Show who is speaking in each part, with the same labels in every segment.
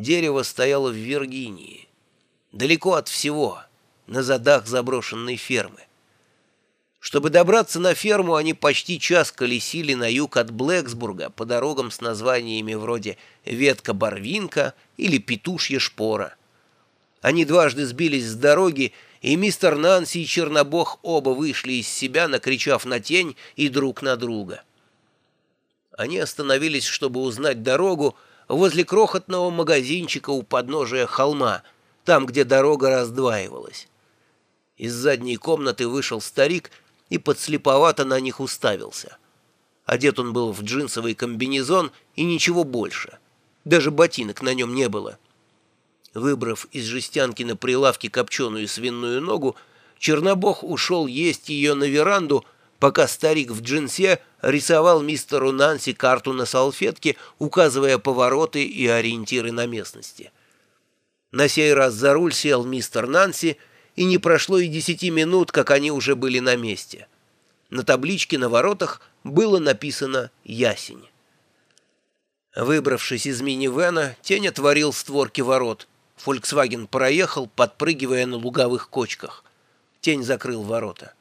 Speaker 1: Дерево стояло в Виргинии, далеко от всего, на задах заброшенной фермы. Чтобы добраться на ферму, они почти час колесили на юг от Блэксбурга по дорогам с названиями вроде «Ветка-барвинка» или «Петушья шпора». Они дважды сбились с дороги, и мистер Нанси и Чернобог оба вышли из себя, накричав на тень и друг на друга. Они остановились, чтобы узнать дорогу, возле крохотного магазинчика у подножия холма, там, где дорога раздваивалась. Из задней комнаты вышел старик и подслеповато на них уставился. Одет он был в джинсовый комбинезон и ничего больше. Даже ботинок на нем не было. Выбрав из жестянки на прилавке копченую свиную ногу, Чернобог ушел есть ее на веранду, пока старик в джинсе рисовал мистеру Нанси карту на салфетке, указывая повороты и ориентиры на местности. На сей раз за руль сел мистер Нанси, и не прошло и десяти минут, как они уже были на месте. На табличке на воротах было написано «Ясень». Выбравшись из минивэна, тень отворил створки ворот. «Фольксваген» проехал, подпрыгивая на луговых кочках. Тень закрыл ворота.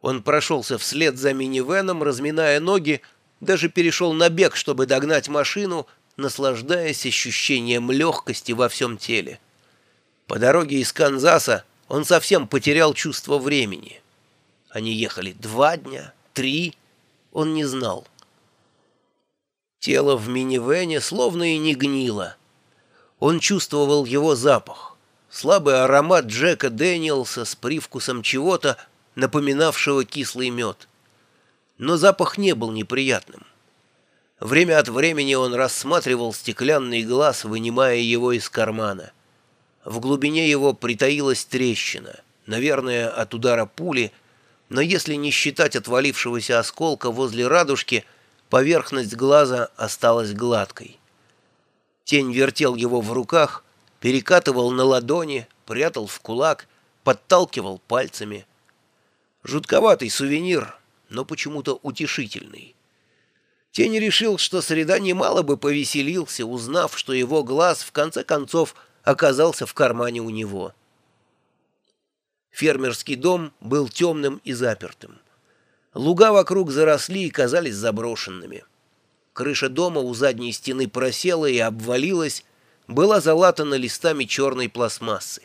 Speaker 1: Он прошелся вслед за минивеном, разминая ноги, даже перешел на бег, чтобы догнать машину, наслаждаясь ощущением легкости во всем теле. По дороге из Канзаса он совсем потерял чувство времени. Они ехали два дня, три, он не знал. Тело в минивене словно и не гнило. Он чувствовал его запах. Слабый аромат Джека Дэниелса с привкусом чего-то, напоминавшего кислый мед. Но запах не был неприятным. Время от времени он рассматривал стеклянный глаз, вынимая его из кармана. В глубине его притаилась трещина, наверное, от удара пули, но если не считать отвалившегося осколка возле радужки, поверхность глаза осталась гладкой. Тень вертел его в руках, перекатывал на ладони, прятал в кулак, подталкивал пальцами. Жутковатый сувенир, но почему-то утешительный. Тень решил, что среда немало бы повеселился, узнав, что его глаз в конце концов оказался в кармане у него. Фермерский дом был темным и запертым. Луга вокруг заросли и казались заброшенными. Крыша дома у задней стены просела и обвалилась, была залатана листами черной пластмассы.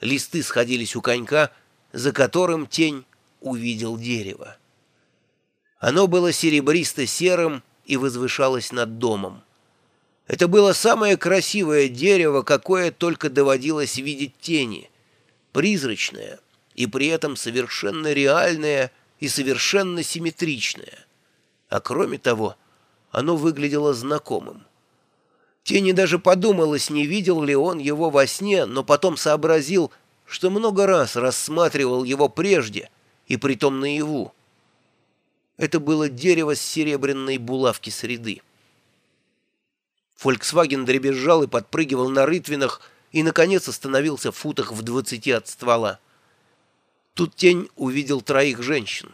Speaker 1: Листы сходились у конька, за которым тень увидел дерево. Оно было серебристо-серым и возвышалось над домом. Это было самое красивое дерево, какое только доводилось видеть тени, призрачное и при этом совершенно реальное и совершенно симметричное. А кроме того, оно выглядело знакомым. Тени даже подумалось, не видел ли он его во сне, но потом сообразил, что много раз рассматривал его прежде — и притом наяву. Это было дерево с серебряной булавки среды. Фольксваген дребезжал и подпрыгивал на рытвинах и, наконец, остановился в футах в двадцати от ствола. Тут тень увидел троих женщин.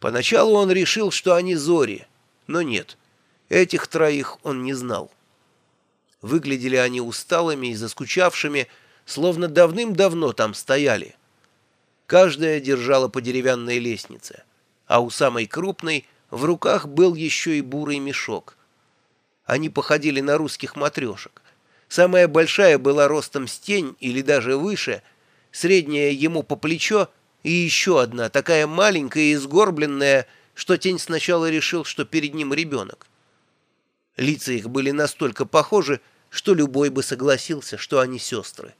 Speaker 1: Поначалу он решил, что они зори, но нет, этих троих он не знал. Выглядели они усталыми и заскучавшими, словно давным-давно там стояли. Каждая держала по деревянной лестнице, а у самой крупной в руках был еще и бурый мешок. Они походили на русских матрешек. Самая большая была ростом стень или даже выше, средняя ему по плечо, и еще одна, такая маленькая и сгорбленная, что тень сначала решил, что перед ним ребенок. Лица их были настолько похожи, что любой бы согласился, что они сестры.